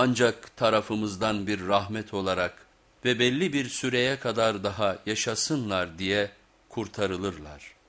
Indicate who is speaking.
Speaker 1: ancak tarafımızdan bir rahmet olarak ve belli bir süreye kadar daha yaşasınlar diye kurtarılırlar.''